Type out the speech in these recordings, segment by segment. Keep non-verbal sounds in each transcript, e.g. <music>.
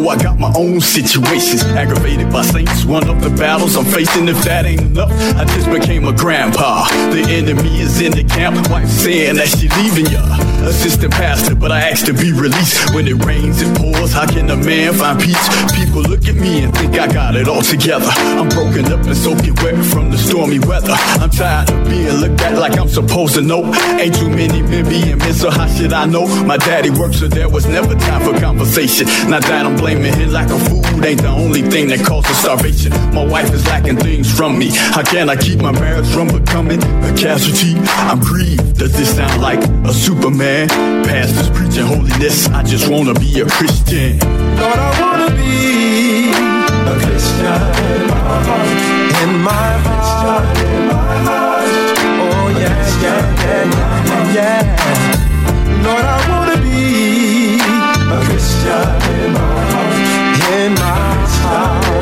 know I got my own situations. Aggravated by saints, one of the battles I'm facing. If that ain't enough, I just became a grandpa. The enemy is in the camp. Wife saying that she leaving ya. Assistant pastor, but I asked to be released. When it rains, it pours. How can a man find peace? People look at me and think I got it all together. I'm broken up and soaking wet from the stormy weather. I'm tired of being looked at like I'm supposed to know. Ain't too many men being men, so how should I know? My daddy worked, so there was never time for conversation. Not that I'm blaming him like a food ain't the only thing that causes starvation. My wife is lacking things from me. How can I keep my marriage from becoming a casualty? I'm grieved. Does this sound like a Superman? Pastors preaching holiness. I just wanna be a Christian. Lord, I wanna be a Christian in my heart. Oh yeah, yeah, yeah, yeah. Lord, I wanna be a Christian in my heart. In my heart.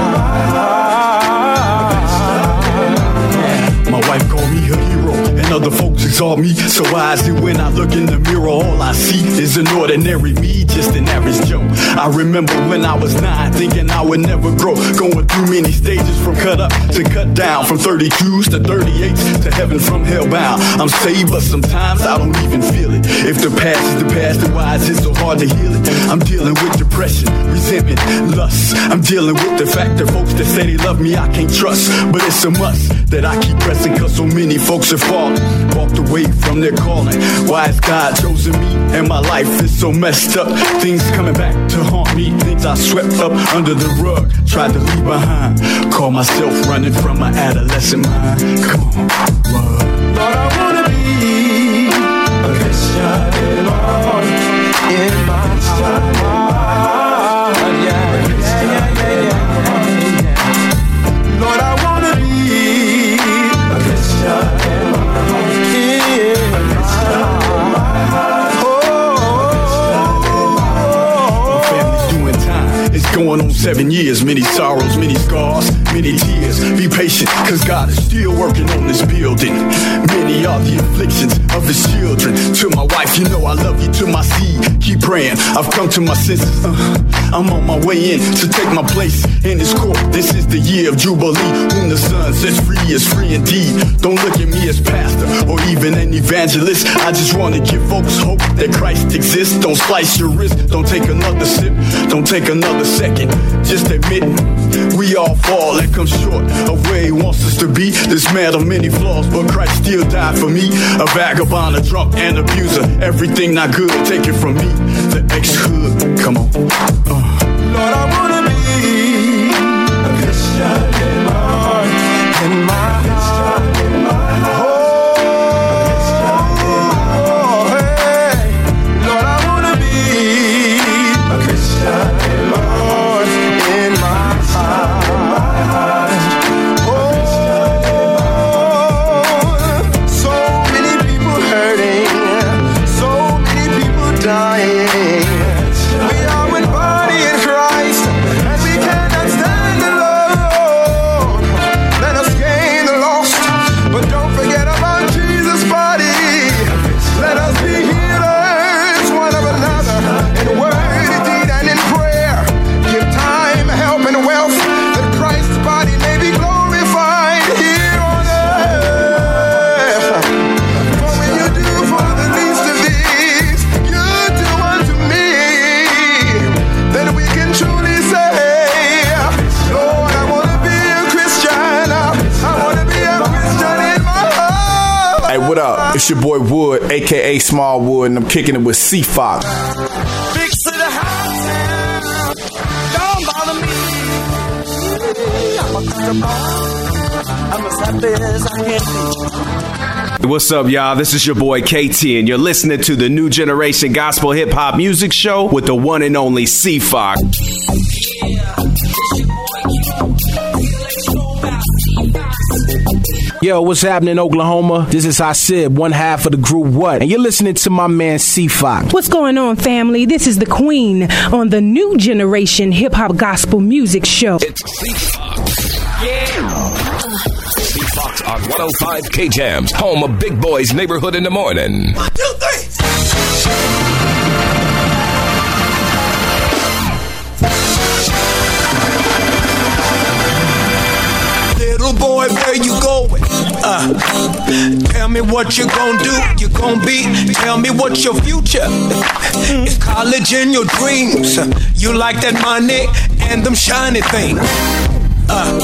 Other folks exalt me. So why is it when I look in the mirror, all I see is an ordinary me, just an average Joe? I remember when I was nine, thinking I would never grow, going through many stages from cut up to cut down, from 32s to 38s to heaven from hell bound. I'm saved, but sometimes I don't even feel it. If the past is the past, then why is it so hard to heal it? I'm dealing with depression, resentment, lust. I'm dealing with the fact that folks that say they love me, I can't trust. But it's a must that I keep pressing, cause so many folks have fallen, walked away from their calling. Why has God chosen me? And my life is so messed up. Things coming back to haunt me, things I swept up under the rug, tried to leave behind. Call myself running from my adolescent mind. Come on, run. Lord, I wanna be a Christian in seven years. Many sorrows, many scars, many tears. Be patient, cause God is still working on this building. Many are the afflictions of his children. To my wife, you know I love you. To my seed, keep praying. I've come to my senses. Uh, I'm on my way in to take my place in his court. This is the year of Jubilee. Whom the Son sets free is free indeed. Don't look at me as pastor or even an evangelist. I just want to give folks hope that Christ exists. Don't slice your wrist. Don't take another sip. Don't take another second. Just admit we all fall and come short of where he wants us to be. This man of many flaws, but Christ still died for me. A vagabond, a drunk, and abuser. Everything not good, take it from me. The ex-hood, come on. Uh. Lord, I wanna be a Christian It's your boy Wood, aka Small Wood, and I'm kicking it with C Foxx. Big to the house. Don't bother me. I'm a good. I'm as happy as I can be. What's up, y'all? This is your boy KT, and you're listening to the New Generation Gospel Hip Hop Music Show with the one and only C Foxx. Yo, what's happening, Oklahoma? This is Hasib, one half of the group What, and you're listening to my man C Foxx. What's going on, family? This is the Queen on the New Generation Hip Hop Gospel Music Show. It's C Foxx. Yeah. C Foxx on 105 K Jams, home of Big Boy's Neighborhood in the Morning. One, two, three. What you gonna do, you gonna be. Tell me what's your future. It's college in your dreams. You like that money and them shiny things. Uh,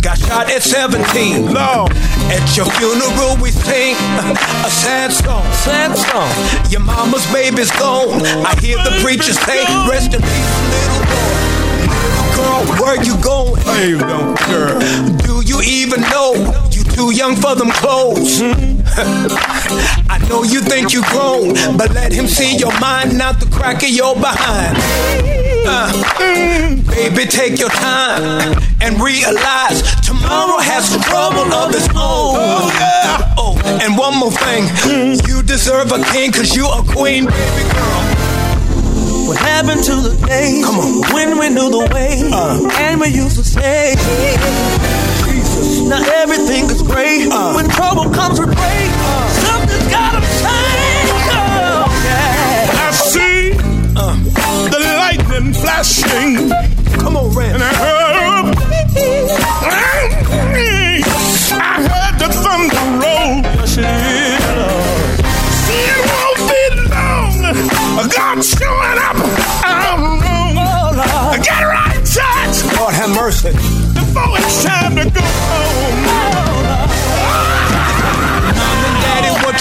got shot at 17. Lord. At your funeral, we sing a sad song. Sad song. Your mama's baby's gone. I hear the preacher say, Rest in peace, little boy. Little girl, where you going? Going, girl? Do you even know too young for them clothes? <laughs> I know you think you grown, but let him see your mind, not the crack of your behind. Uh, baby, take your time and realize tomorrow has trouble of its own. Oh, yeah. Oh, and one more thing, you deserve a king cause you a queen, baby girl. What happened to the days Come on. when we knew the way Uh. and we used to say, Now everything is great Uh. when trouble comes with break. Something's gotta change. Oh, yeah. I see the lightning flashing, Come on, Red. and I heard, <laughs>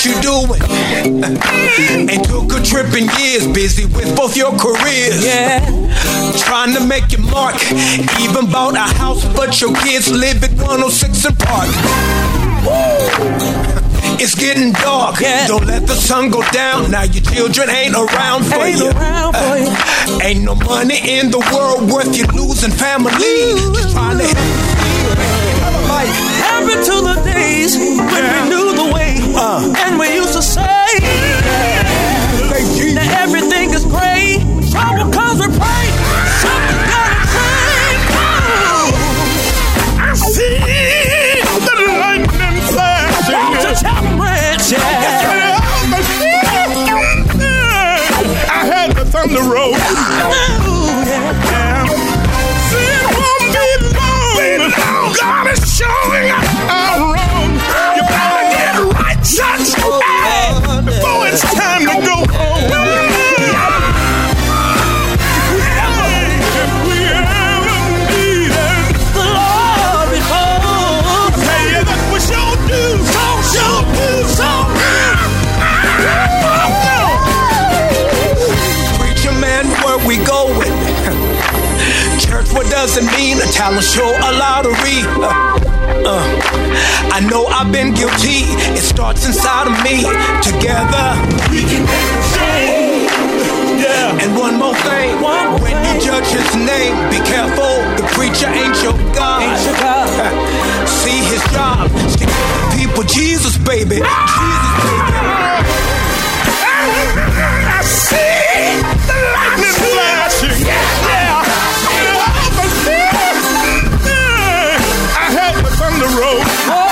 you doing? <laughs> Ain't took a trip in years, busy with both your careers. Yeah. Trying to make your mark. Even bought a house, but your kids live at 106 and Park. <laughs> It's getting dark. Yeah. Don't let the sun go down. Now your children ain't around for Ain't you. around for you. Uh, ain't no money in the world worth you losing family. Just trying to help to the days when we knew Uh. and we used to say, it's time to go home. We going? Church, what does it mean? A talent show, a lottery. Uh, I know I've been guilty. It starts inside of me. Together, we can make a change. Yeah. And one more thing, One more when you judge his name, be careful. The preacher ain't your God. Ain't your God. <laughs> See his job, the people Jesus, baby. Jesus, baby. <laughs> I see the lightning flashing. Yeah. The thunder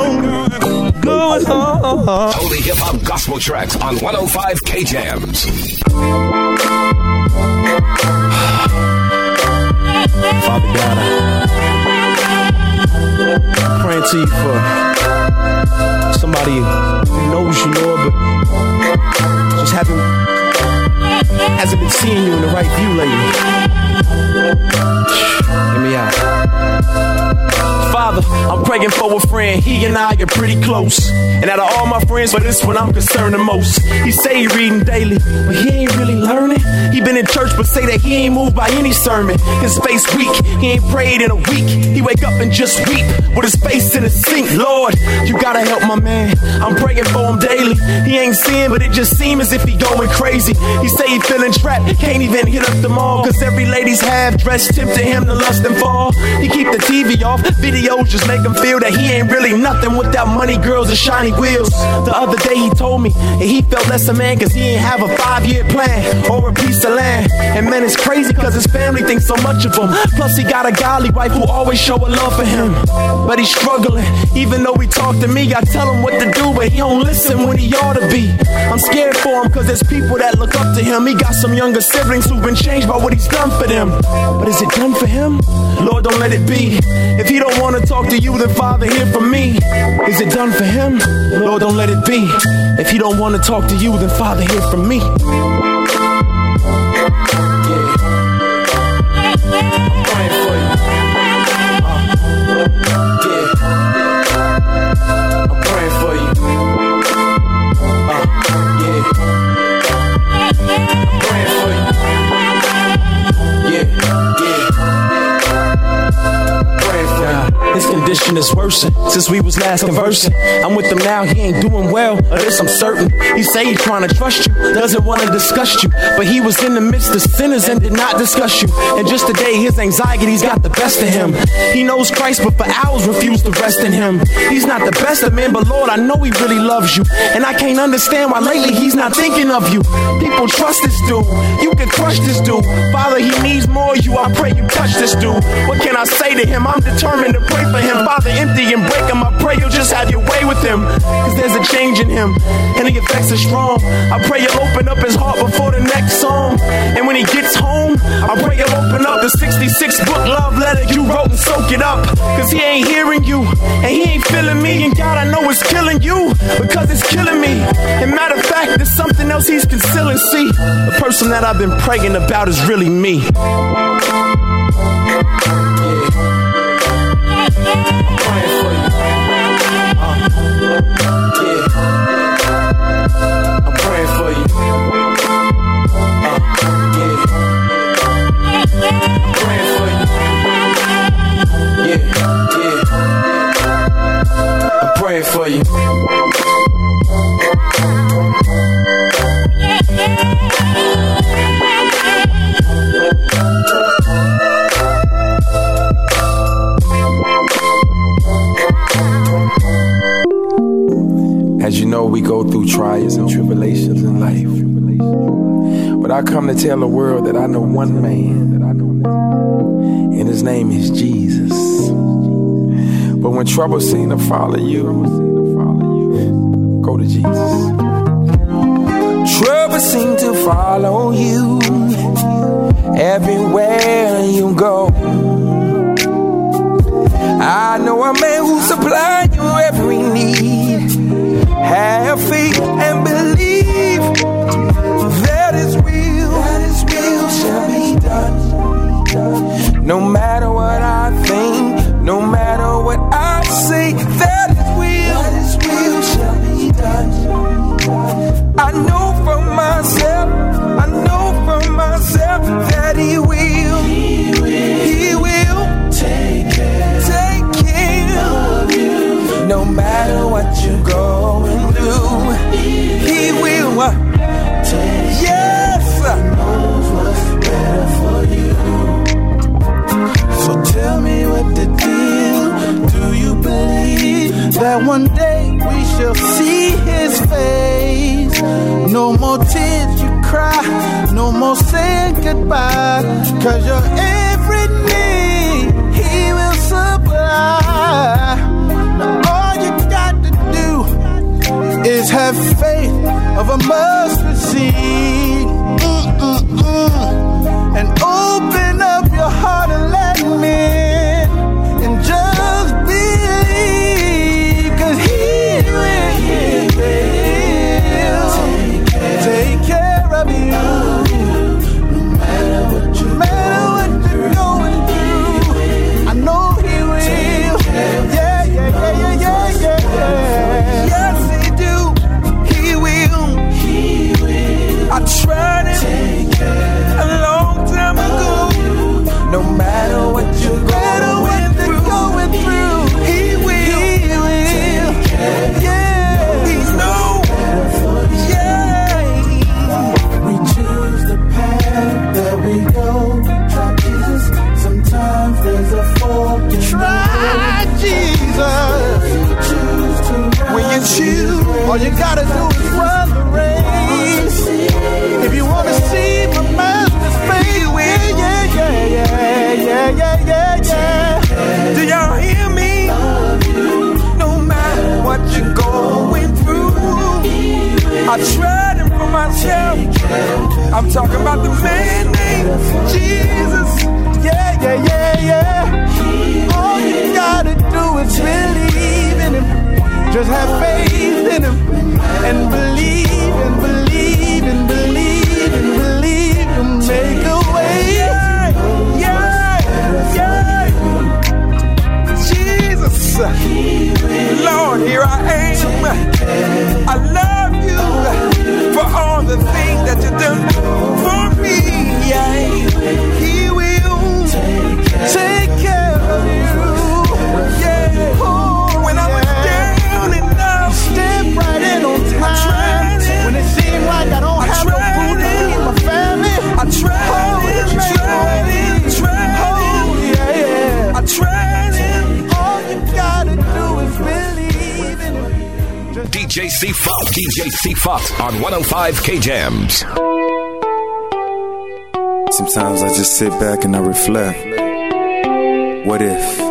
home. Going home. Holy hip hop gospel tracks on 105 K Jams. Father God, I pray to you for somebody who knows you, Lord, but just haven't hasn't been seeing you in the right view lately. Hear me out. Father, I'm praying for a friend. He and I are pretty close. And out of all my friends, but this one I'm concerned the most. He say he reading daily, but he ain't really learning. He been in church, but say that he ain't moved by any sermon. His face weak, he ain't prayed in a week. He wake up and just weep with his face in the sink. Lord, you gotta help my man. I'm praying for him daily. He ain't seeing, but it just seems as if he going crazy. He say he feeling trapped, can't even hit up the mall. Cause every lady's half dressed tempting him to lust and fall. He keep the TV off, videos just make him feel that he ain't really nothing without money, girls, and shiny wheels. The other day he told me that he felt less a man cause he ain't have a five year plan or a piece of land. And man, it's crazy cause his family thinks so much of him. Plus, he got a godly wife who always show a love for him. But he's struggling, even though he talk to me, I tell him what to do, but he don't listen when he ought to be. I'm scared for him cause there's people that look up to him. He got some younger siblings who've been changed by what he's done for them. But is it done for him? Lord, don't let it be. If he don't wanna talk to you, then Father, hear from me. Is it done for him? Lord, don't let it be. If he don't wanna talk to you, then Father, hear from me. Condition is worsened since we was last conversing. I'm with him now, he ain't doing well, of this I'm certain. He say he trying to trust you, doesn't want to discuss you, but he was in the midst of sinners and did not discuss you. And just today, his anxiety's got the best of him. He knows Christ, but for hours refused to rest in him. He's not the best of men, but Lord, I know he really loves you, and I can't understand why lately he's not thinking of you. People trust this dude, you can crush this dude. Father, he needs more of you. I pray you touch this dude. What can I say to him? I'm determined to pray for him. Father, empty and break him. I pray you'll just have your way with him. Cause there's a change in him. And the effects are strong. I pray you'll open up his heart before the next song. And when he gets home, I pray you'll open up the 66 book love letter you wrote and soak it up. Cause he ain't hearing you. And he ain't feeling me. And God, I know it's killing you. Because it's killing me. And matter of fact, there's something else he's concealing. See, the person that I've been praying about is really me. For you. As you know, we go through trials and tribulations in life. But I come to tell the world that I know one man, and his name is Jesus. But when trouble seems to follow you, go to Jesus. Trouble seems to follow you everywhere you go. I know a man who supply your every need. Have faith and believe that His will, that His will shall be done. No matter one day we shall see his face? No more tears you cry, no more saying goodbye. Cause your every need he will supply. All you got to do is have faith of a mustard seed. Mm-mm-mm. And open up your heart talking about the man named Jesus. Yeah, yeah, yeah, yeah. All you gotta do is believe in him. Just have faith in him and believe and believe and believe and believe and make a way. Yeah, yeah, yeah. Jesus, Lord, here I am. I love you for all the things that you've done for me. Yeah, He will take DJ C Foxx. DJ C Foxx on 105 K Jams. Sometimes I just sit back and I reflect. What if?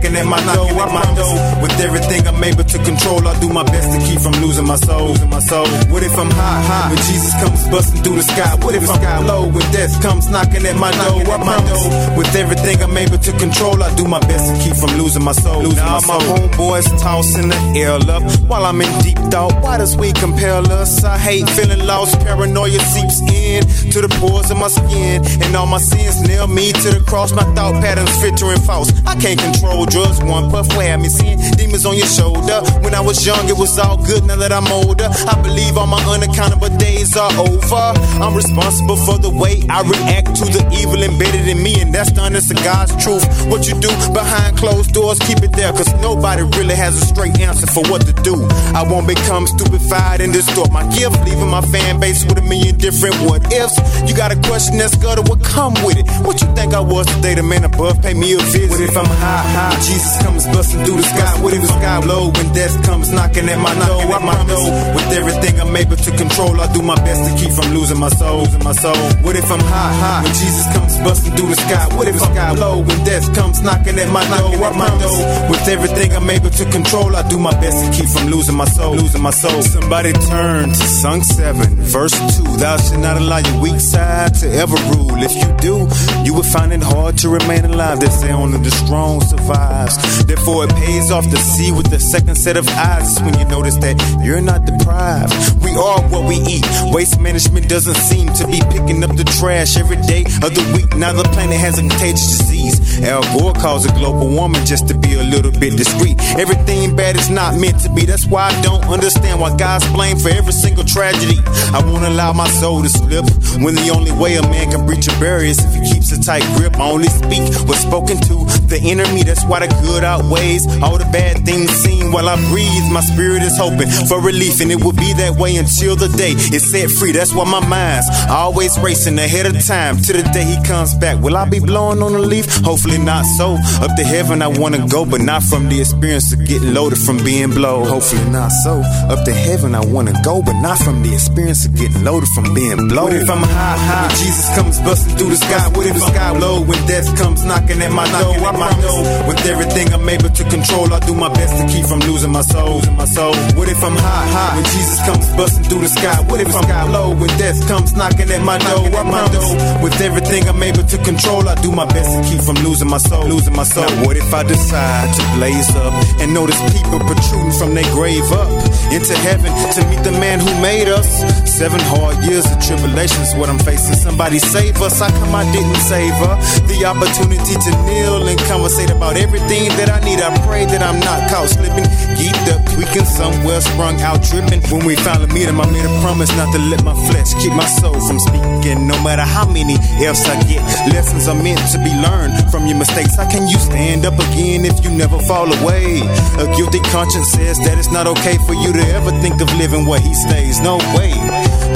Knocking at my door? At my door. With everything I'm able to control, I'll do my best to keep from losing my soul. Losing my soul. What if I'm high, high? When Jesus comes busting through the sky. What if I'm low when death comes knocking at my door? At my door. With everything I'm able to control, I do my best to keep from losing my soul. Losing now my, soul. homeboys tossing the air up while I'm in deep thought. Why does we compel us? I hate feeling lost. Paranoia seeps in to the pores of my skin. And all my sins nail me to the cross. My thought patterns filtering false. I can't control drugs. One puff have me seeing demons on your shoulder. When I was young, it was all good. Now that I'm older, I believe all my unaccountable days are over. I'm responsible for the way I react to the evil embedded in me. And that's the honest to God's truth. What you do behind closed doors, keep it there. Cause nobody really has a straight answer for what to do. I won't become stupefied and distort my gift. Leaving my fan base with a million different what ifs. You got a question that's gutter, what come with it? What you think I was today? The man above pay me a visit. What if I'm high, high? Jesus comes busting through the sky. What if the sky low when death comes knocking at my door? At my door. With everything I'm able to control, I do my best to keep from losing my soul. Losing my soul. What if I'm high, high? When Jesus comes busting through the sky. What if the sky low when death comes knocking at my door? At my door. With everything I'm able to control, I do my best to keep from losing my soul. Losing my soul. Somebody turn to Psalm 7, verse 2. Thou should not allow your weak side to ever rule. If you do, you will find it hard to remain alive. They say only the strong survives. Therefore, it pays off to see with the second set of eyes when you notice that you're not deprived. We are what we eat. Waste management doesn't seem to be picking up the trash every day of the week. Now the planet has a contagious disease. Al Gore calls it global warming just to be a little bit discreet. Everything bad is not meant to be. That's why I don't understand why God's blamed for every single tragedy. I won't allow my soul to slip when the only way a man can breach a barrier is if he keeps a tight grip. I only speak what's spoken to the enemy. That's why the good outweighs all the bad things seen while I breathe. My spirit is hoping for relief, and it will be that way until the day it's set free. That's why my mind's always racing ahead of time to the day he comes back. Will I be blowing on a leaf? Hopefully not so. Up to heaven I wanna go, but not from the experience of getting loaded from being blown. Hopefully not so. Up to heaven I wanna go, but not from the experience of getting loaded from being blown. What if I'm high, high? When Jesus comes busting through the sky, what if the sky low? When death comes knocking at my door, door. With everything I'm able to control, I do my best to keep from losing my soul. My soul. What if I'm high, high? When Jesus comes busting through the sky, what if I'm low? When death comes knocking at my door, at my door. With everything I'm able to control, I do my best to keep from losing my soul, losing my soul. Now what if I decide to blaze up and notice people protruding from their grave up into heaven to meet the man who made us? Seven hard years of tribulations, what I'm facing. Somebody save us. How come I didn't save her? The opportunity to kneel and conversate about everything that I need. I pray that I'm not caught slipping, geeked up, tweaking somewhere, sprung out, tripping. When we finally meet him, I made a promise not to let my flesh keep my soul from speaking. No matter how many F's I get, lessons are meant to be learned from your mistakes. How can you stand up again if you never fall away? A guilty conscience says that it's not okay for you to ever think of living where he stays. No way.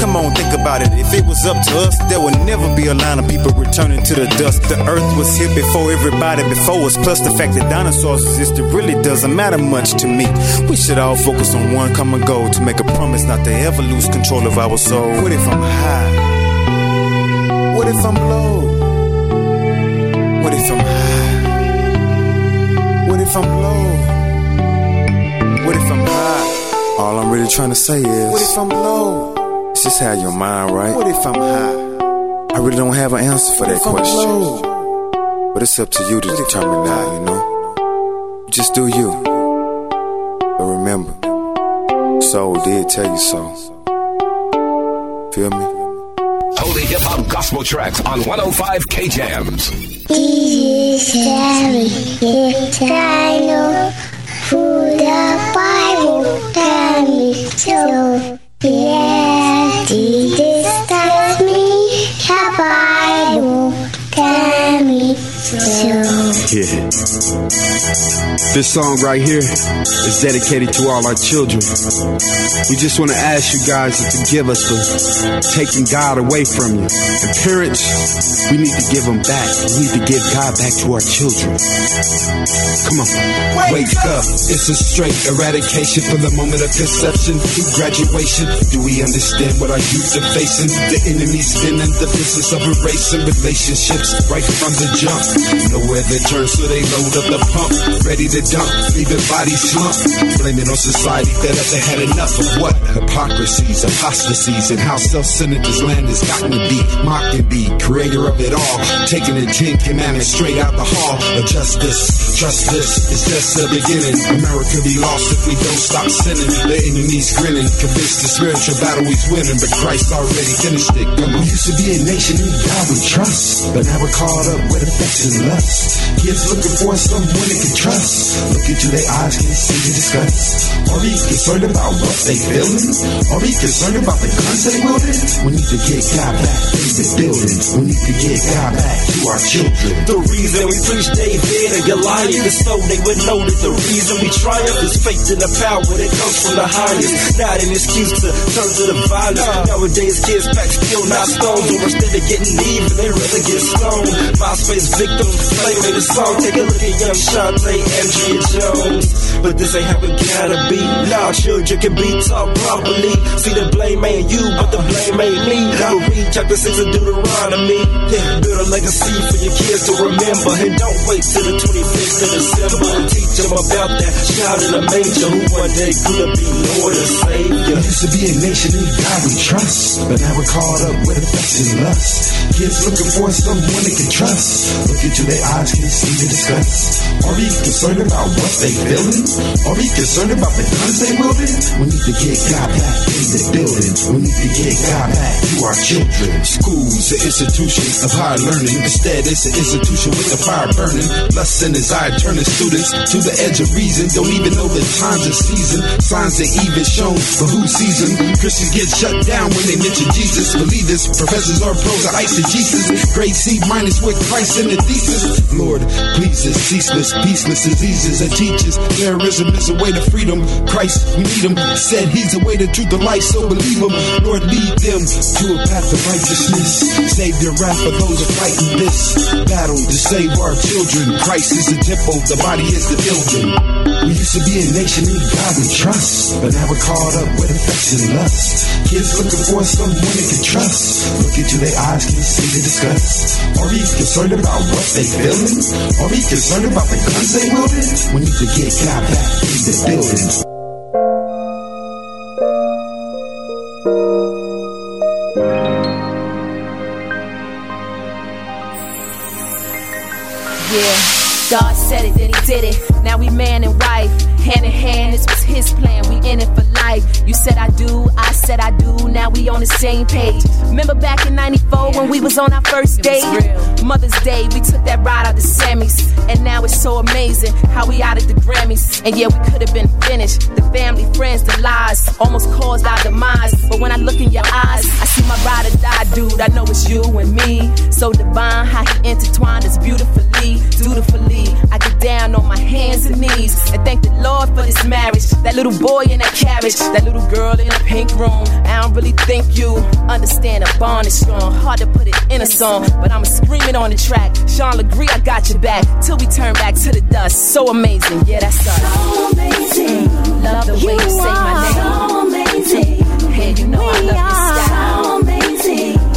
Come on, think about it. If it was up to us, there would never be a line of people returning to the dust. The earth was here before everybody before us. Plus, the fact that dinosaurs existed really doesn't matter much to me. We should all focus on one common goal to make a promise not to ever lose control of our soul. What if I'm high? What if I'm low? What if I'm high? What if I'm low? What if I'm high? All I'm really trying to say is, what if I'm low? Just have your mind right. What if I'm high? I really don't have an answer for that question. But it's up to you to determine that, you know? Just do you. But remember, soul did tell you so. Feel me? Holy hip hop gospel tracks on 105 K Jams. Jesus Harry, yes, I know who the Bible tell me so. Yeah, Yeah. This song right here is dedicated to all our children. We just want to ask you guys to forgive us for taking God away from you. And parents, we need to give him back. We need to give God back to our children. Come on. Wake up. It's a straight eradication from the moment of conception through graduation. Do we understand what our youth are facing? The enemy's been in the business of erasing relationships right from the jump. Nowhere to turn, so they load up the pump, ready to dump, leaving bodies slump. Blaming on society that hasn't had enough of what? Hypocrisies, apostasies, and how self-centered this land has gotten to be. Mocking be creator of it all, taking the Ten Commandments straight out the hall of justice. Trust this, it's just the beginning. America be lost if we don't stop sinning. The enemy's grinning, convinced the spiritual battle he's winning, but Christ already finished it. Come on. We used to be a nation in God we trust, but now we're caught up with affection lust. Kids looking for someone they can trust. Look into their eyes, can see the disgust. Are we concerned about what they feeling? Are we concerned about the guns they wielding? We need to get God back in the building. We need to get God back to our children. The reason we preach David and Goliath is so they would know that the reason we triumph is faith in the power that comes from the highest. Not an excuse to turn to the violence. Nowadays kids pack still not stones, or instead of getting even, they rather get stoned. MySpace victims play with the song. Take a look at young Shantae, Andrea Jones. But this ain't how it gotta be. Now children can be taught properly. See the blame ain't you, but the blame ain't me. Read chapter 6 of Deuteronomy. Yeah, build a legacy for your kids to remember. And don't wait till the 25th of December and teach them about that child in the manger who one day could be Lord and Savior. Used to be a nation in God we trust, but now we're caught up with affection and lust. Kids looking for someone they can trust. Look into their eyes, can see the disgust. Are we concerned about what they feeling? Are we concerned about the guns they wielding? We need to get God back in the building. We need to get God back to our children. School's an institution of higher learning. Instead, it's an institution with the fire burning. Lust and desire turning students to the edge of reason. Don't even know the times of season. Signs they even shown for who season. Christians get shut down when they mention Jesus. Believe this, professors are pros of Jesus. Grade C minus with Christ in the thesis. Lord, please, ceaseless, peaceless diseases and teaches. Terrorism is a way to freedom. Christ, we need him. Said he's the way to truth, the light, so believe him. Lord, lead them to a path of righteousness. Save your wrath for those who fight in this battle to save our children. Christ is the temple, the body is the building. We used to be a nation in God we trust, but now we're caught up with affection and lust. Kids looking for someone they can trust. Look into their eyes, can see the disgust. Are we concerned about what they feeling? Are we concerned about the guns they wielding? We need to get God back in the building. God said it, then he did it. Now we man and wife, hand in hand. This was his plan. We in it for life. You said I do, I said I do. Now we on the same page. Remember back in '94 when we was on our first date? Mother's Day, we took that ride out to Sammy's, and now it's so amazing how we out at the Grammys. And yeah, we could have been finished. The family, friends, the lies almost caused our demise. But when I look in your eyes, I see my ride dude. I know it's you and me. So divine how he intertwined us beautifully, dutifully. I get down on my hands and knees and thank the Lord for this marriage. That little boy in that carriage, that little girl in a pink room. I don't really think you understand a bond is strong. Hard to put it in a song, but I'm screaming on the track. Sean Legree, I got your back till we turn back to the dust. So amazing, yeah, that's us. So amazing, love the way you, say my name. So amazing, hey, you know I love your style.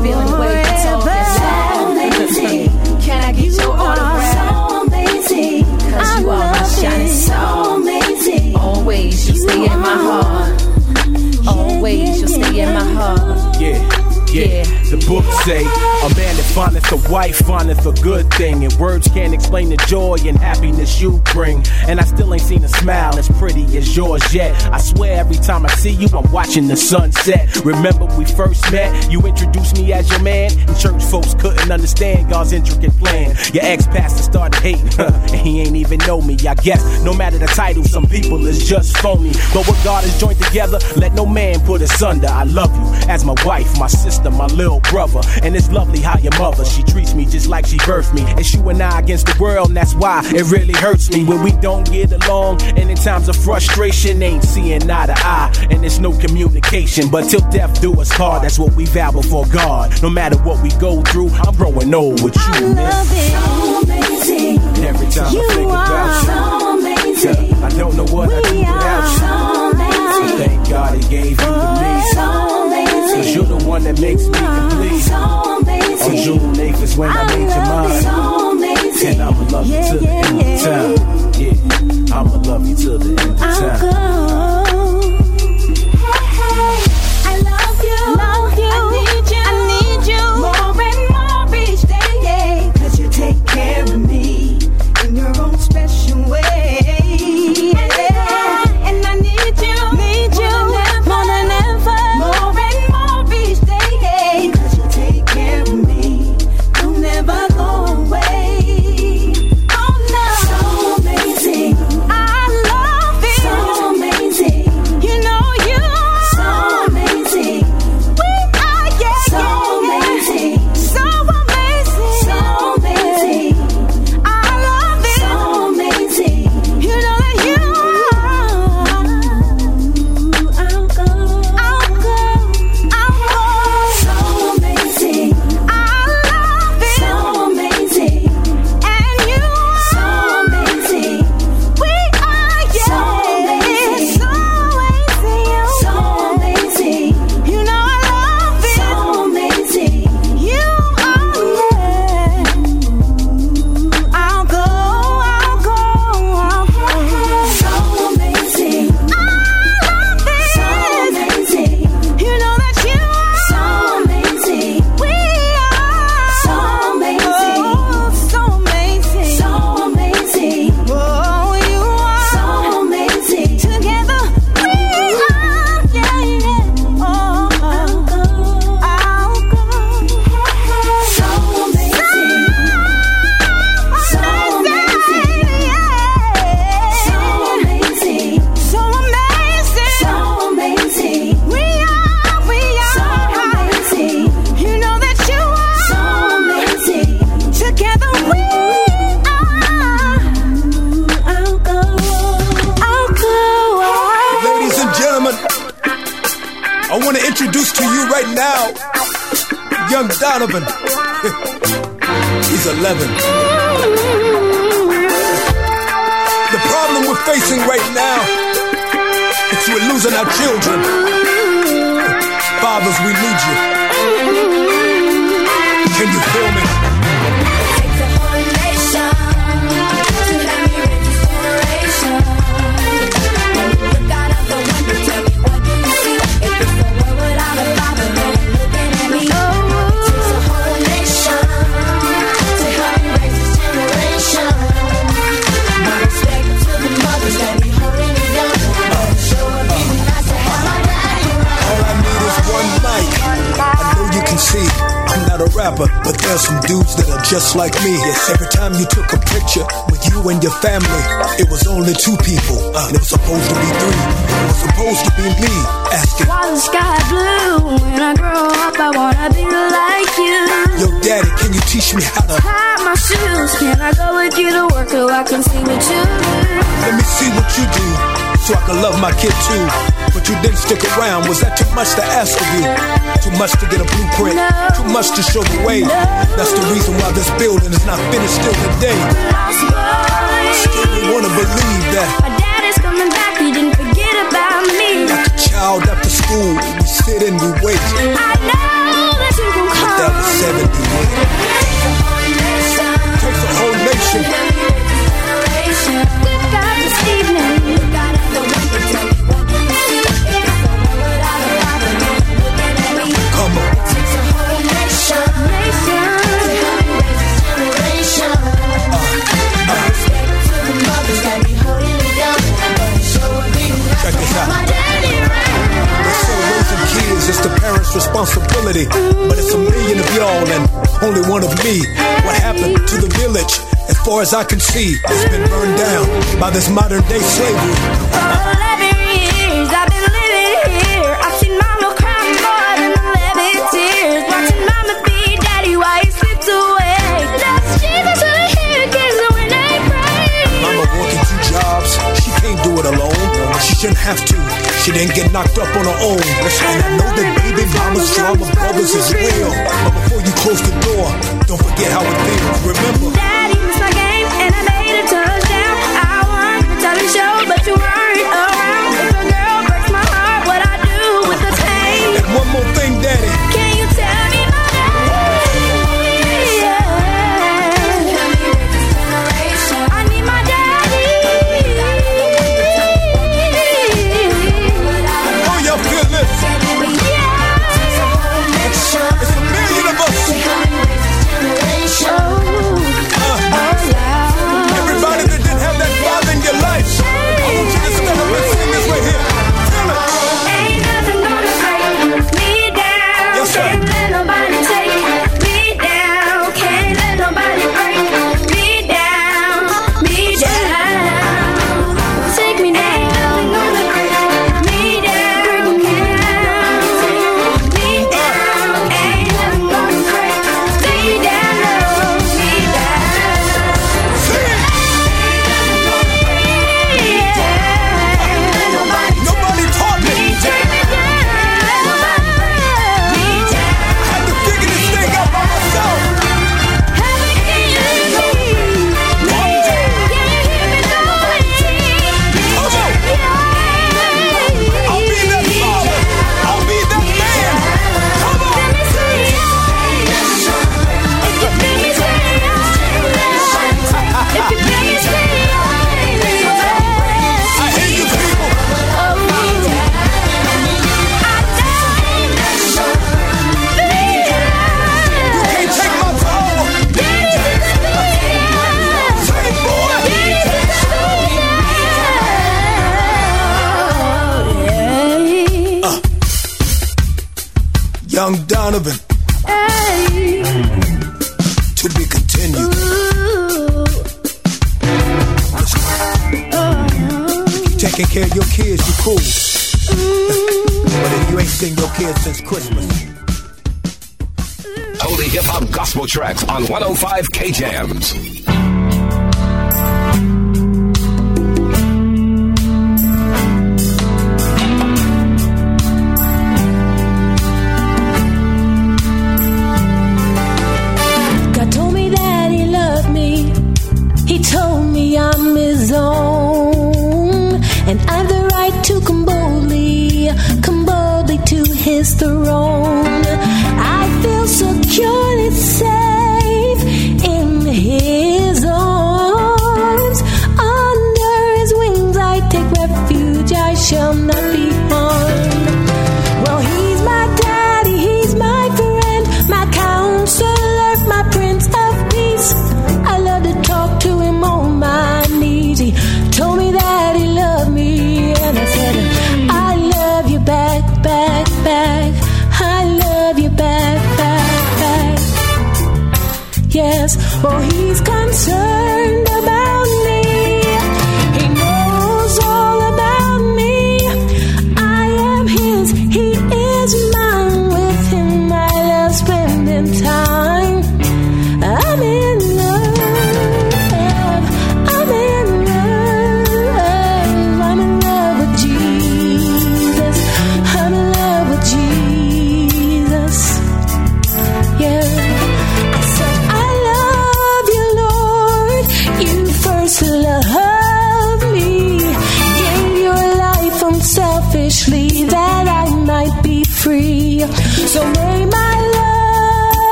So amazing, feeling the way you talking. So amazing, can I get your autograph? So amazing, cause you are my shining star. amazing, always you stay in my heart. Always you'll stay in my heart. Yeah. Yeah, the books say a man that findeth a wife findeth a good thing, and words can't explain the joy and happiness you bring. And I still ain't seen a smile as pretty as yours yet. I swear every time I see you, I'm watching the sunset. Remember we first met, you introduced me as your man, and church folks couldn't understand God's intricate plan. Your ex pastor started hating, <laughs> and he ain't even know me. I guess no matter the title, some people is just phony. But what God has joined together, let no man put asunder. I love you as my wife, my sister, my little brother. And it's lovely how your mother, she treats me just like she birthed me. It's you and I against the world, and that's why it really hurts me when we don't get along. And in times of frustration, ain't seeing eye to eye, and there's no communication. But till death do us part, that's what we vow before God. No matter what we go through, I'm growing old with you, man. So amazing. And every time You I think are about you, so I don't know what I'd do We without you. so thank God he gave you to me. So amazing. Cause you're the one that makes me complete. So amazing. On June 8th is when I, made your mind. So amazing. And I'ma love you till the end of time. Yeah, I'ma love you till the end of time. Gentlemen, I want to introduce to you right now young Donovan. <laughs> He's 11. The problem we're facing right now is we're losing our children. Fathers, we need you. Can you feel me? Rapper, but there's some dudes that are just like me. Yes, every time you took a picture with you and your family, it was only two people, uh, and it was supposed to be three. It was supposed to be me asking, Why the sky blue? When I grow up, I wanna be like you. Yo, daddy, can you teach me how to? Tie my shoes. Can I go with you to work so I can see what you do? Let me see what you do, so I can love my kid too. But you didn't stick around. Was that too much to ask of you? Too much to get a blueprint. Too much to show the way. That's the reason why this building is not finished still today. Still, you wanna believe that. My daddy's coming back. He didn't forget about me. Like a child after school, we sit and we wait. I know that you can But that was 78. Responsibility, but it's a million of y'all and only one of me. What happened to the village? As far as I can see, it's been burned down by this modern day slavery. Eleven years I've been living here. I've seen mama cry more than eleven tears. Watching mama feed daddy while he slips away. Jesus hear kids when they pray? Mama working two jobs, she can't do it alone. She shouldn't have to. She didn't get knocked up on her own. And I know that baby mama's drama brothers is real. But before you close the door, don't forget how it feels. Remember. Daddy missed my game and I made a touchdown. I won the talent show, but you weren't around. If a girl breaks my heart, what I do with the pain? And one more thing, daddy. Donovan. To be continued. You taking care of your kids, you cool. but if you ain't seen your kids since Christmas. Holy hip hop gospel tracks on 105 K Jams.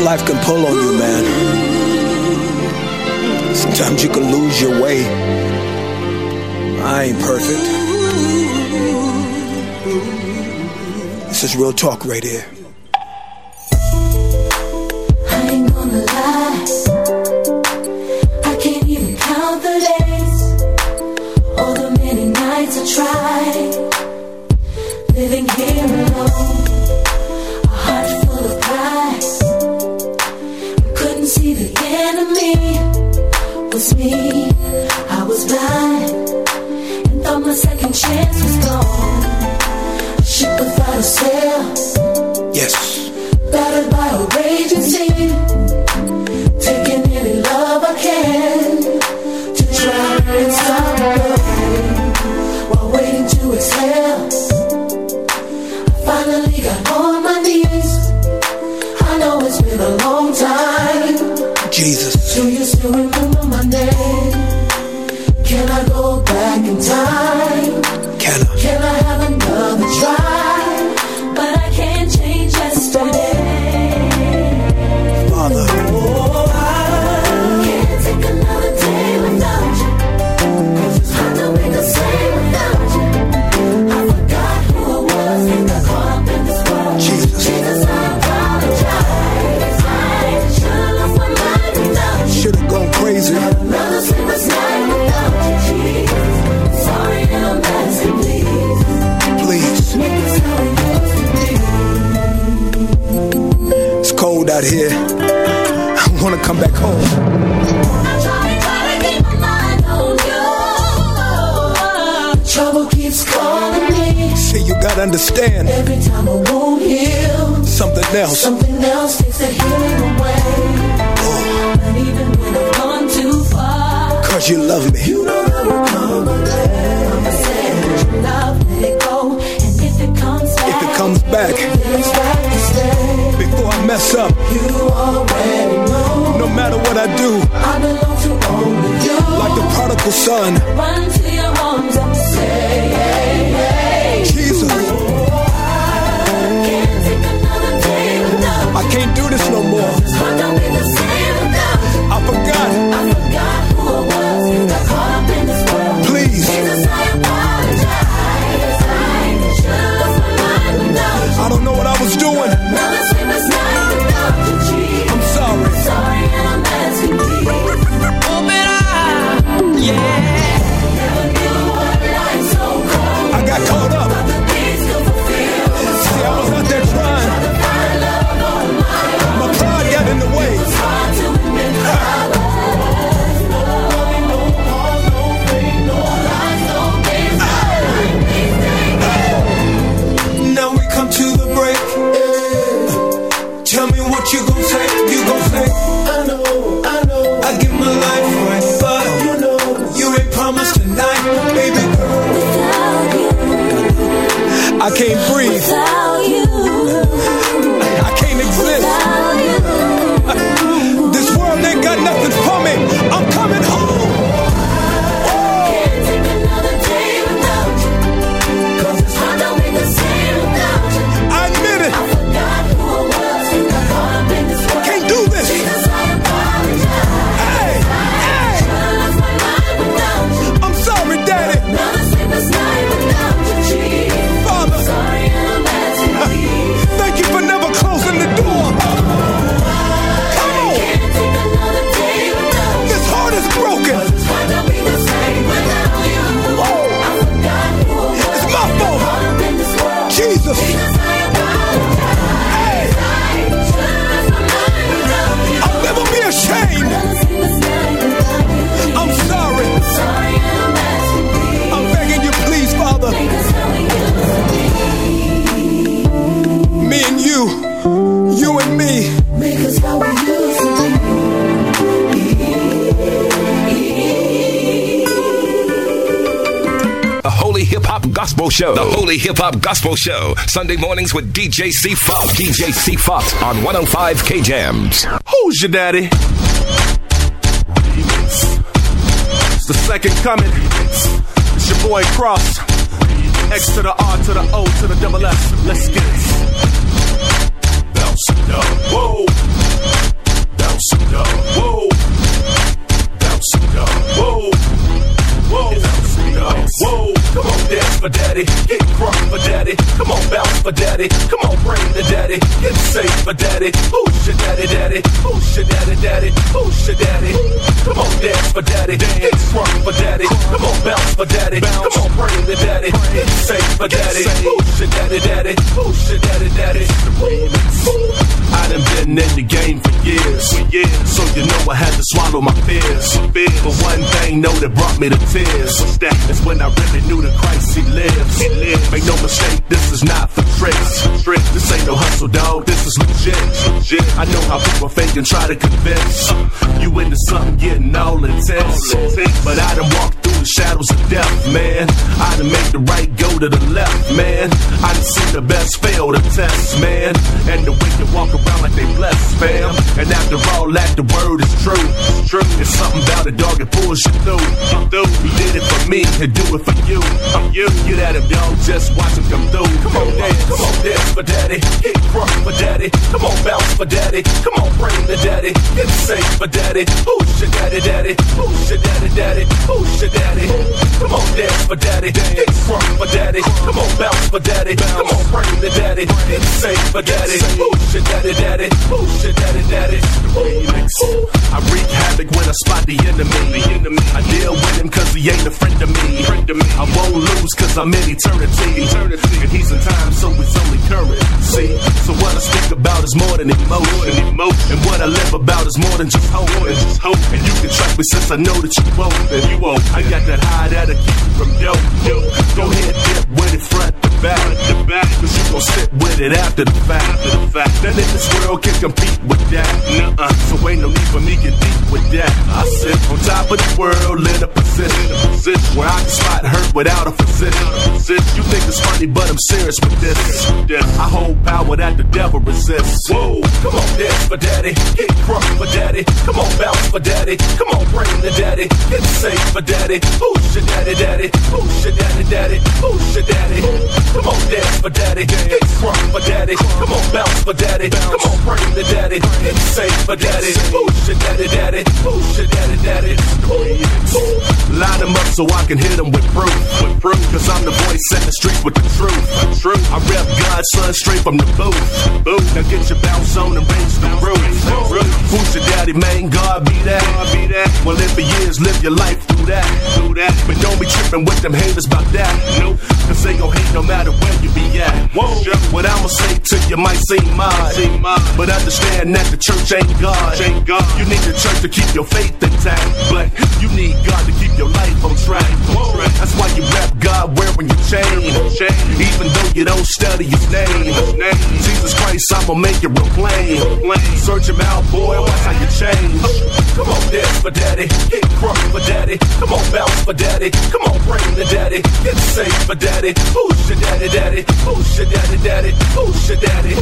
Life can pull on you, man. Sometimes you can lose your way. I ain't perfect. This is real talk right here. Come back home. I try to try to keep my mind on you. Trouble keeps calling me. See, you gotta understand Every time I won't heal, something else. something else takes the healing away. And even when I've gone too far, Cause you love me. you know that we'll come again. That you love, let it go. And if it comes back, If it comes back, mess up, You already know no matter what I do, I belong to only you. like the prodigal son, Run to your arms and say. Jesus, Can't day without I can't do this no more. I can't Show. The Holy Hip Hop Gospel Show. Sunday mornings with DJ C Foxx. DJ C Foxx on 105 K Jams. Who's your daddy? It's the second coming. It's your boy Cross. X to the R to the O to the double S. Let's get it. Daddy. Get crunk for daddy. Come on, bounce for daddy. Come on, bring the daddy. Get safe for daddy. Who's your daddy, daddy? Who's your daddy, daddy? Who's your daddy? Come on, dance for daddy. Get crunk for daddy. Come on, bounce for daddy. Come on, bring the daddy. Get safe for daddy. Who's your daddy, daddy? Who's your daddy, daddy? Been in the game for years. So you know I had to swallow my fears. But one thing, know that brought me to tears. It's when I really knew the Christ he lives. Make no mistake, this is not for tricks. This ain't no hustle, dog. This is legit. I know how people fake and try to convince you into something getting all intense. But I done walked the shadows of death, man. I done make the right go to the left, man. I done see the best fail the test, man. And the wicked walk around like they blessed, fam. And after all that, the word is true. It's true. It's something about a dog that pulls you through. You through. He did it for me, and do it for you. I'm you. Get at him, dog. Just watch him come through. Come on, dance. Come on, dance for daddy. Get crunk for daddy. Come on, bounce for daddy. Come on, bring the daddy. Get safe for daddy. Who's your daddy, daddy? Who's your daddy, daddy? Who's your daddy? Come on, dance for daddy. Get crunk for daddy. Come on, bounce for daddy. Come on, bring the daddy. Get safe for daddy. Who's your daddy, daddy? Who's your daddy, daddy? Remix. I wreak havoc when I spot the enemy. I deal with him cause he ain't a friend of me. I won't lose cause I'm in eternity. And he's in time, so it's only current. See, so what I speak about is more than emotion. And what I live about is more than just hope. And you can trust me since I know that you won't. And you won't. I got that high that'll keep you from dope. Go ahead, dip with it front to back. Cause you gon' sit with it after the fact. After the fact. None in this world can compete with that. Nuh-uh. So ain't no need for me to deep with that. I sit on top of the world in a position, a position where I can spot hurt without a physician. You think it's funny, but I'm serious with this. I hold power that the devil resists. Whoa, come on, dance for daddy. Get crunk for daddy. Come on, bounce for daddy. Come on, bring the daddy. Get safe for daddy. Who's your daddy, daddy? Who's your daddy, daddy? Who's your daddy? Come on, dance for daddy. Get crunk for daddy. Come on, bounce for daddy. Come on, bring the daddy. Safe for daddy. Who's your daddy, daddy? Who's your daddy, daddy? Line them up so I can hit them with proof. With proof. Cause I'm the voice set the streets with the truth. Truth. I rep God's son straight from the booth. Booth. Now get your bounce on and raise the roof. Who's your daddy, man? God be that. God be that. Well, live for years, live your life through that. Through that. But don't be tripping with them haters about that. Nope. Cause they gon' hate no matter where you be at. Whoa. What I'ma say to you might seem odd. But understand that the church ain't God. Ain't God. You need the church to keep your faith intact. But you need God to keep your life on track. That's why you rap God wearing your chain. chain. Even though you don't study his name. name. Jesus Christ, I'ma make it real plain. Search him out, boy, watch how you change. Come on, dance for daddy. Get crunk for daddy. Come on, bounce for daddy. Come on, bring the daddy. Get safe for daddy. Who's your daddy, daddy? Who's your daddy, daddy? Who's your daddy?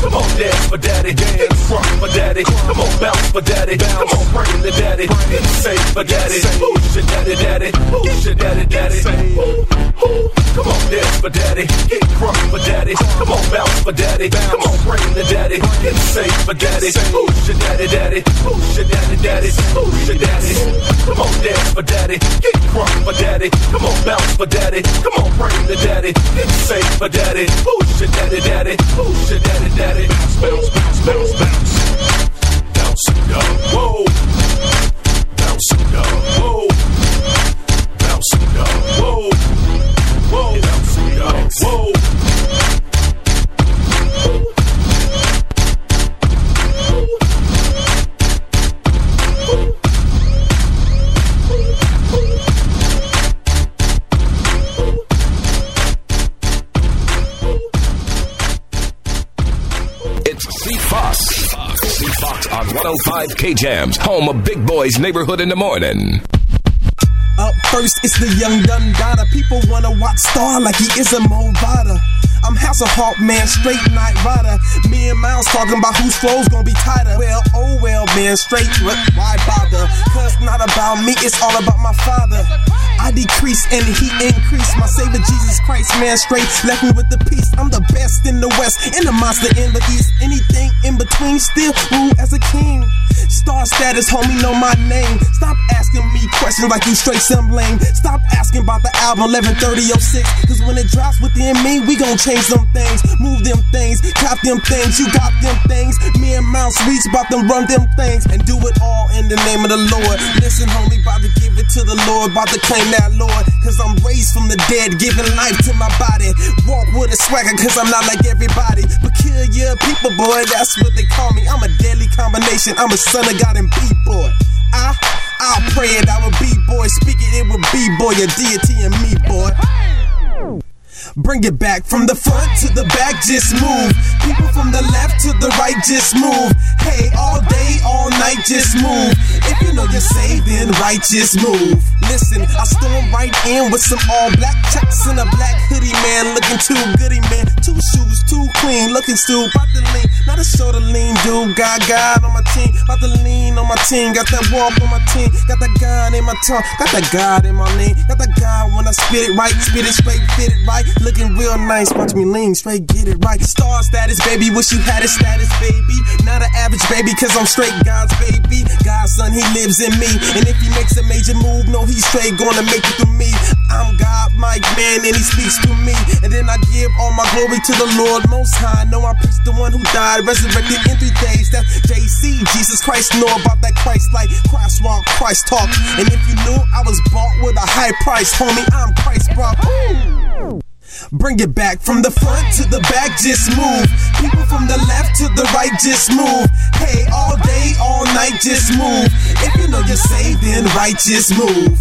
Come on, dance for daddy. Get crunk for daddy. Come on, bounce for daddy. Come on, bring the daddy. Get safe for daddy. Who's your daddy, daddy? Who's your daddy, daddy? Who, who? Come on, dance for daddy. Get crunk for daddy. Come on, bounce for daddy. Come on, bring the daddy. Get safe for daddy. Who's your daddy, daddy? Who's your daddy, daddy? Who's your daddy? Come on, dance for daddy. Get crunk for daddy. Come on, bounce for daddy. Come on, bring the daddy. Get safe for daddy. Who's your daddy, daddy? Who's your daddy, daddy? Bounce, bounce, bounce, bounce, bounce. Go. Whoa. Bounce, go. Whoa. Bounce, go. Whoa. Whoa. Bounce, go. Whoa. On 105 K Jams, home of Big Boy's Neighborhood in the Morning. Up first, it's the young Dundada. People wanna watch Star like he is a Movada. I'm Hasselhoff, man, straight Knight Rider. Me and Miles talking about whose flow's gonna be tighter. Well, oh well, man, straight, but why Cause not about me, it's all about my father. I decrease and he increase. My savior Jesus Christ, man, straight left me with the peace. I'm the best in the west and the monster in the east. Anything in between, still rule as a king. Star status, homie, know my name. Stop asking me questions like you straight some lame. Stop asking about the album 113006. Cause when it drops within me, we gon' change some things. Move them things, cop them things, you got them things. Me and Mouse Reach about them run them things. And do it all in the name of the Lord. Listen, homie, about to give it to the Lord, about to claim that Lord. Cause I'm raised from the dead, giving life to my body. Walk with a swagger, cause I'm not like everybody. Peculiar people, boy, that's what they call me. I'm a deadly combination, I'm a son of God and B-boy. I, I'll pray it, I will B-boy. Speak it, it will B-boy, a deity and me, boy. Bring it back from the front to the back, just move. People from the left to the right, just move. Hey, all day, all night, just move. If you know you're saved, then righteous move. Listen, I storm right in with some all black checks and a black hoodie, man. Looking too goody, man. Two shoes, too clean. Looking still about to lean. Not a shoulder lean, dude. Got God on my team. About to lean on my team. Got that walk on my team. Got that God in my tongue. Got that God in my lean. Got that God when I spit it right. Spit it straight, fit it right. Looking real nice. Watch me lean straight, get it right. Star status, baby. Wish you had a status, baby. Not an average baby, cause I'm straight God's baby. God's son, he lives in me. And if he makes a major move, no, he's straight gonna make it through me. I'm God, Mike, man, and he speaks to me. And then I give all my glory to the Lord Most High. Know I preach the one who died, resurrected in three days. That's JC, Jesus Christ. Know about that Christ like Christ walk, Christ talk. And if you knew I was bought with a high price, homie, I'm Christ, bro. Bring it back from the front to the back, just move. People from the left to the right, just move. Hey, all day, all night, just move. If you know you're saved, then right, just move.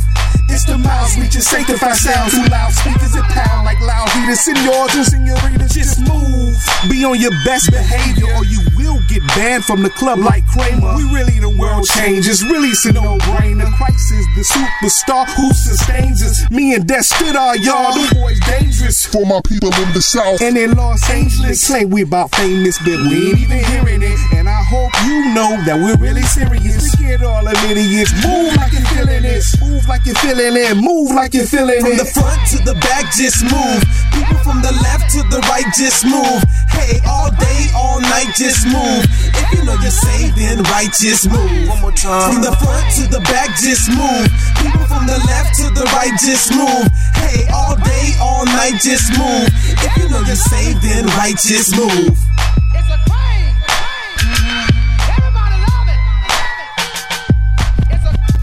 It's the mouse reaching sanctified sounds through loudspeakers that pound like loud heaters. Senors and senoritas, just move. Be on your best behavior or you will get banned from the club like Kramer. We really the world changes, really it's a no-brainer. Christ is the superstar who sustains us. Me and Death stood our y'all, them boys dangerous. For my people in the South. And in Los Angeles, claim we about famous, but we ain't even hearing it. And I hope you know that we're really serious. Forget all the idiots. Move like you're feeling this. Move like you're feeling it. Move like you're feeling From it. the front to the back, just move. People from the left to the right, just move. Hey, all day, all night, just move. If you know you're saved, then right, just move. One more time. From the front to the back, just move. People from the left to the right, just move. Hey, all day, all night, just move. If you know you're saved, then right, just move.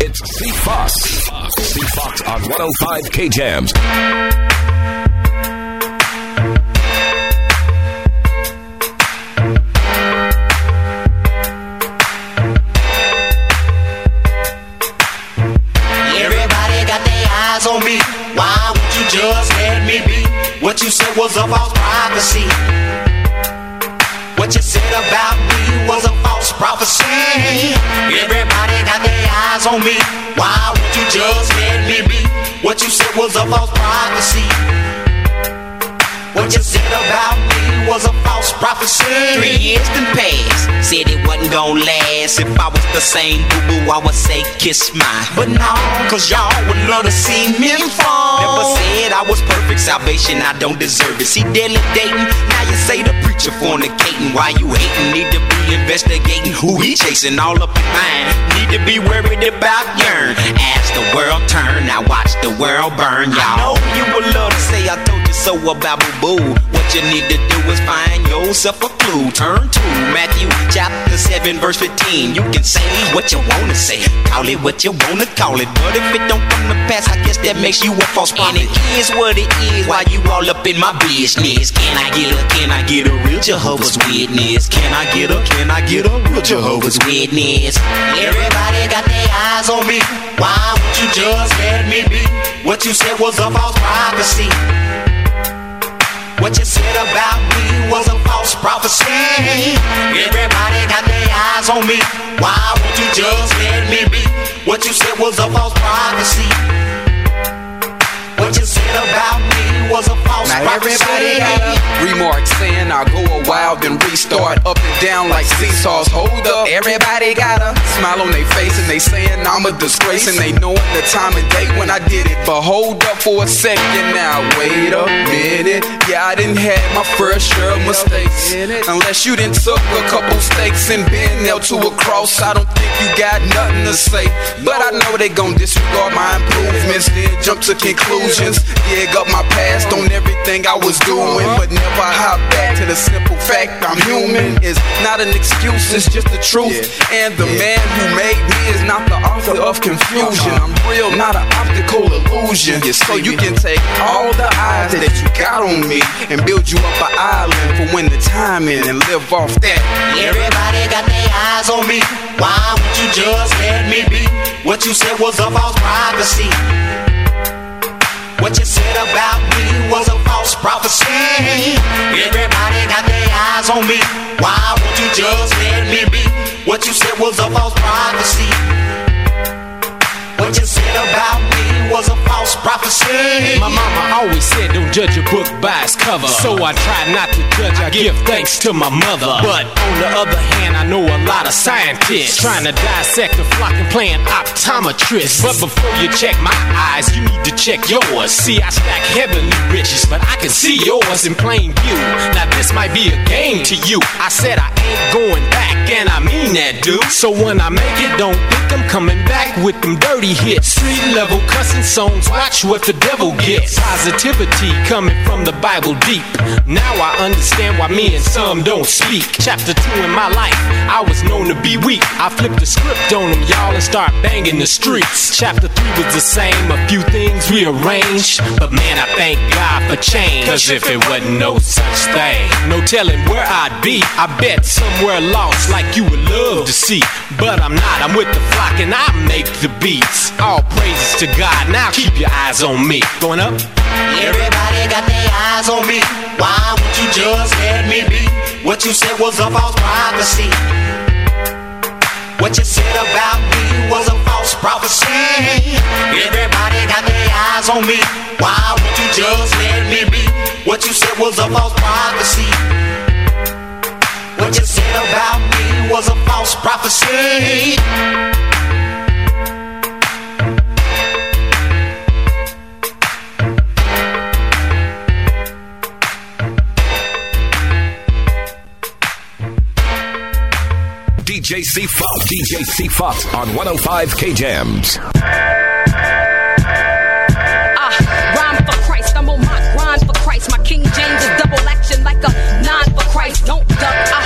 It's C Foxx. On 105 K Jams. Everybody got their eyes on me. Why would you just let me be? What you said was a false prophecy. What you said about me was a false prophecy. Everybody got their eyes on me. Why would you just let me be? What you said was a false prophecy. What you said about me was a false prophecy. Three years done passed, said it wasn't gonna last. If I was the same boo boo, I would say kiss mine. But no, cause y'all would love to see me fall. Never said I was perfect, salvation, I don't deserve it. See, dating, now you say the preacher fornicating. Why you hating? Need to be investigating who he chasing all up in mine. Need to be worried about yearn. As the world turn, now watch the world burn, y'all. I know you would love to say I told so about boo boo. What you need to do is find yourself a clue. Turn to Matthew chapter 7, verse 15. You can say what you wanna say, call it what you wanna call it. But if it don't come to pass, I guess that makes you a false prophet. And it is what it is. Why you all up in my business? Can I get a, can I get a real Jehovah's Witness? Can I get a, can I get a real Jehovah's Witness? Everybody got their eyes on me. Why would you just let me be? What you said was a false prophecy. What you said about me was a false prophecy. Everybody got their eyes on me. Why would you just let me be? What you said was a false prophecy. What you said about me was a false Now everybody got a remark saying I'll go a while then restart up and down like seesaws. Hold up, everybody got a smile on their face and they saying I'm a disgrace and they knowing the time and date when I did it. But hold up for a second now, wait a minute. Yeah, I didn't have my first share of mistakes. Unless you didn't took a couple stakes and been nailed to a cross, I don't think you got nothing to say. But I know they gon' disregard my improvements, then jump to conclusions. Dig up my past on everything I was doing, but never hop back to the simple fact I'm human. It's not an excuse, it's just the truth. And the man who made me is not the author of confusion. I'm real, not an optical illusion. So you can take all the eyes that you got on me and build you up an island for when the time is and live off that. Everybody got their eyes on me. Why would you just let me be? What you said was a false prophecy. What you said about me was a false prophecy. Everybody got their eyes on me. Why would you just let by cover. So I try not to judge, I give thanks to my mother. But on the other hand, I know a lot of scientists trying to dissect the flock and playing optometrist. But before you check my eyes, you need to check yours. See, I stack heavenly riches, but I can see yours in plain view. Now this might be a game to you. I said I ain't going back, and I mean that, dude. So when I make it, don't think I'm coming back with them dirty hits. Street level cussing songs, watch what the devil gets. Positivity coming from the Bible deep. Now I understand why me and some don't speak. Chapter two in my life, I was known to be weak. I flipped the script on them, y'all, and start banging the streets. Chapter three was the same, a few things rearranged. But man, I thank God for change. Cause if it wasn't no such thing, no telling where I'd be. I bet somewhere lost like you would love to see. But I'm not, I'm with the flock and I make the beats. All praises to God, now keep your eyes on me. Going up? Everybody got their eyes on me. Why would you just let me be? What you said was a false prophecy. What you said about me was a false prophecy. Everybody got their eyes on me. Why would you just let me be? What you said was a false prophecy. What you said about me was a false prophecy. DJ C Foxx. DJ C Foxx on 105 K Jams. Ah, rhyme for Christ, I'm on my grind for Christ. My King James is double action like a nine for Christ. Don't duck, I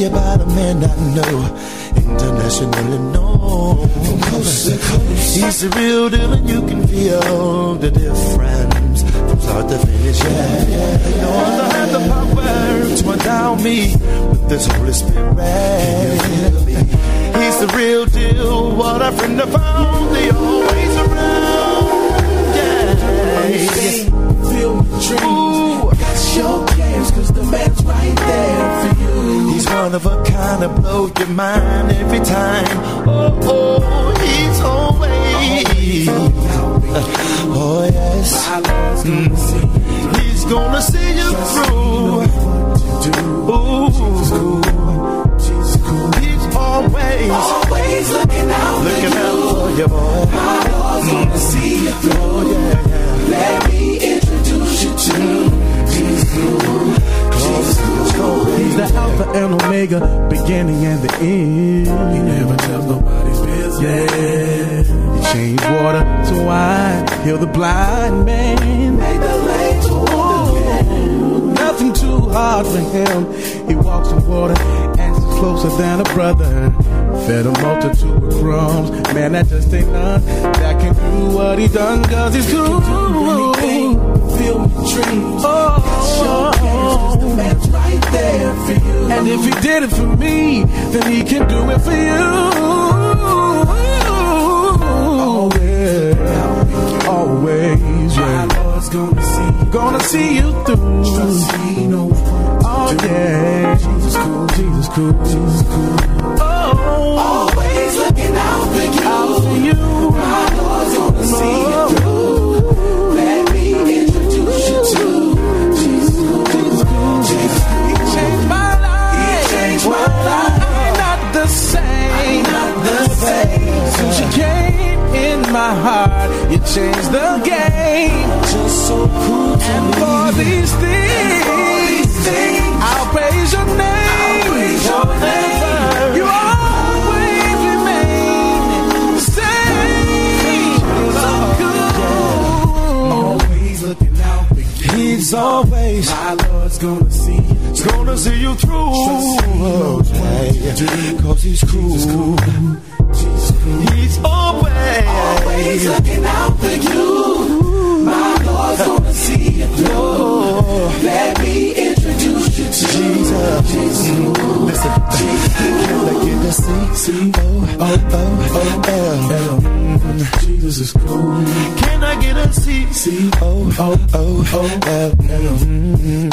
me about a man I know, internationally known. Coast to coast. He's the real deal, and you can feel the difference from start to finish. Yeah, yeah. yeah. No other has the power to endow me with this Holy Spirit. He's the real deal, what a friend I found. They always around. Yeah. Feel my dreams. Got your games, cause the man's right there for you. One of a kind of blow your mind every time. Oh, oh, he's always. Oh, yes. Mm. He's gonna see you through. Ooh. He's always, always looking out, looking out for you, boy. My Lord's gonna see you through. Oh, yeah, yeah. Let me introduce you to Jesus. He's the Alpha and Omega, beginning and the end. He never tells nobody's business. Yeah, he changed water to wine, heal the blind man. Made the lame to walk. Nothing too hard for him. He walks on water and is closer than a brother. Fed a multitude with crumbs. Man, that just ain't none that can do what he done, cause he's cool. Feel dreams. Oh, the man's right there for you. And if he did it for me, then he can do it for you. Always, always, yeah. My Lord's gonna see, gonna see you through. Trust me, no Oh yeah, Jesus cool, Jesus cool, Jesus cool. O O O L.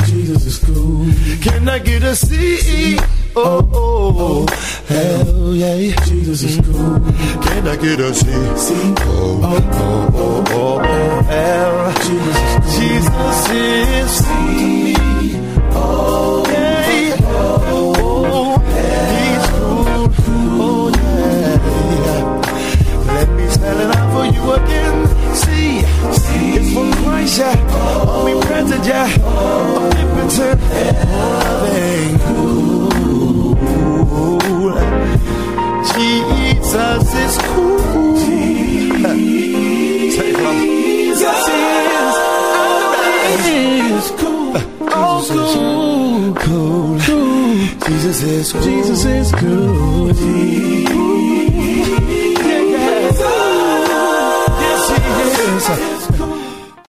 Jesus is cool. Can I get a C? Oh, oh, hell yeah. Jesus is cool. Can I get a C? C O O O O L. Jesus is cool. Jesus is C Loving, cool. Jesus is cool. Jesus is cool. Oh, cool. Cool. Jesus is cool. Jesus is cool.